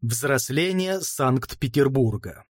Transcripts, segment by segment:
Взросление Санкт-Петербурга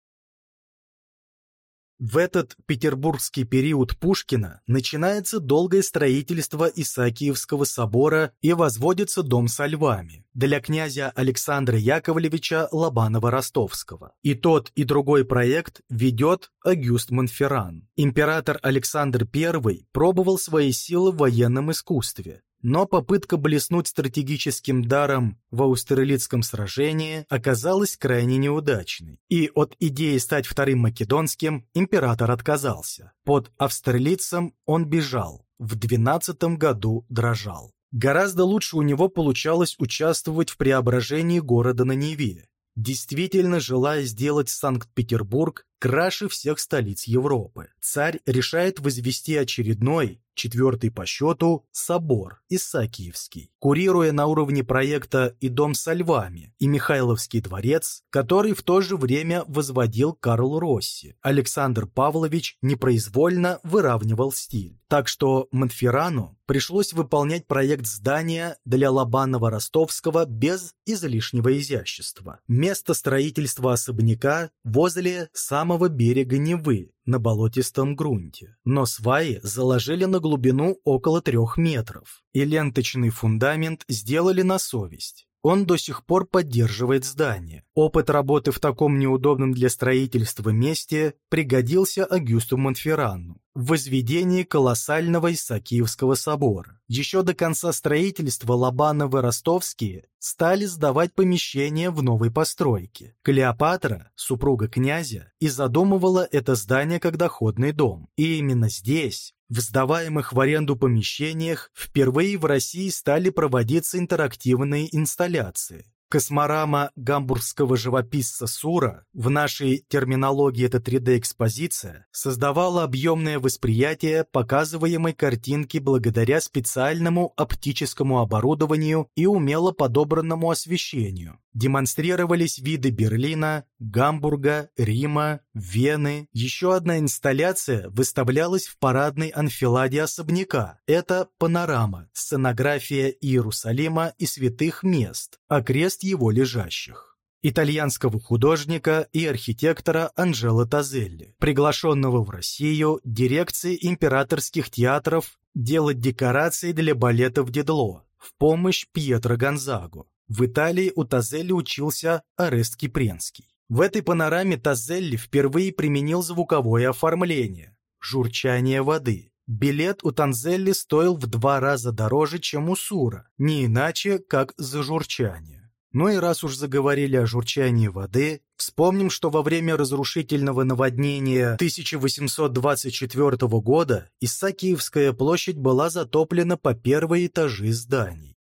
в этот петербургский период Пушкина начинается долгое строительство Исаакиевского собора и возводится дом со львами для князя Александра Яковлевича Лобанова-Ростовского. И тот, и другой проект ведет Агюст Монферран. Император Александр I пробовал свои силы в военном искусстве, но попытка блеснуть стратегическим даром в Аустерлицком сражении оказалась крайне неудачной, и от идеи стать вторым македонским император отказался. Под Австерлицем он бежал, в 12 году дрожал. Гораздо лучше у него получалось участвовать в преображении города на Неве, действительно желая сделать Санкт-Петербург краше всех столиц Европы. Царь решает возвести очередной, четвертый по счету, собор Исаакиевский, курируя на уровне проекта и дом со львами, и Михайловский дворец, который в то же время возводил Карл Росси. Александр Павлович непроизвольно выравнивал стиль. Так что Монферрану пришлось выполнять проект здания для Лобанова-Ростовского без излишнего изящества. Место строительства особняка возле самого самого берега Невы, на болотистом грунте. Но сваи заложили на глубину около трех метров, и ленточный фундамент сделали на совесть. Он до сих пор поддерживает здание. Опыт работы в таком неудобном для строительства месте пригодился Агюсту Монферрану в возведении колоссального Исаакиевского собора. Еще до конца строительства Лобановы-Ростовские стали сдавать помещения в новой постройке. Клеопатра, супруга князя, и задумывала это здание как доходный дом. И именно здесь, в сдаваемых в аренду помещениях, впервые в России стали проводиться интерактивные инсталляции. Косморама гамбургского живописца Сура, в нашей терминологии это 3D-экспозиция, создавала объемное восприятие показываемой картинки благодаря специальному оптическому оборудованию и умело подобранному освещению. Демонстрировались виды Берлина, Гамбурга, Рима, Вены. Еще одна инсталляция выставлялась в парадной анфиладе особняка. Это панорама, сценография Иерусалима и святых мест, окрест его лежащих итальянского художника и архитектора Анжело Тазелли, приглашенного в Россию дирекцией императорских театров делать декорации для балетов Дедло в помощь Пьетро Гонзагу. В Италии у Тазелли учился Арест Кипренский. В этой панораме Тазелли впервые применил звуковое оформление – журчание воды. Билет у Танзелли стоил в два раза дороже, чем у Сура, не иначе, как за журчание. Ну и раз уж заговорили о журчании воды, вспомним, что во время разрушительного наводнения 1824 года Исаакиевская площадь была затоплена по первые этажи зданий.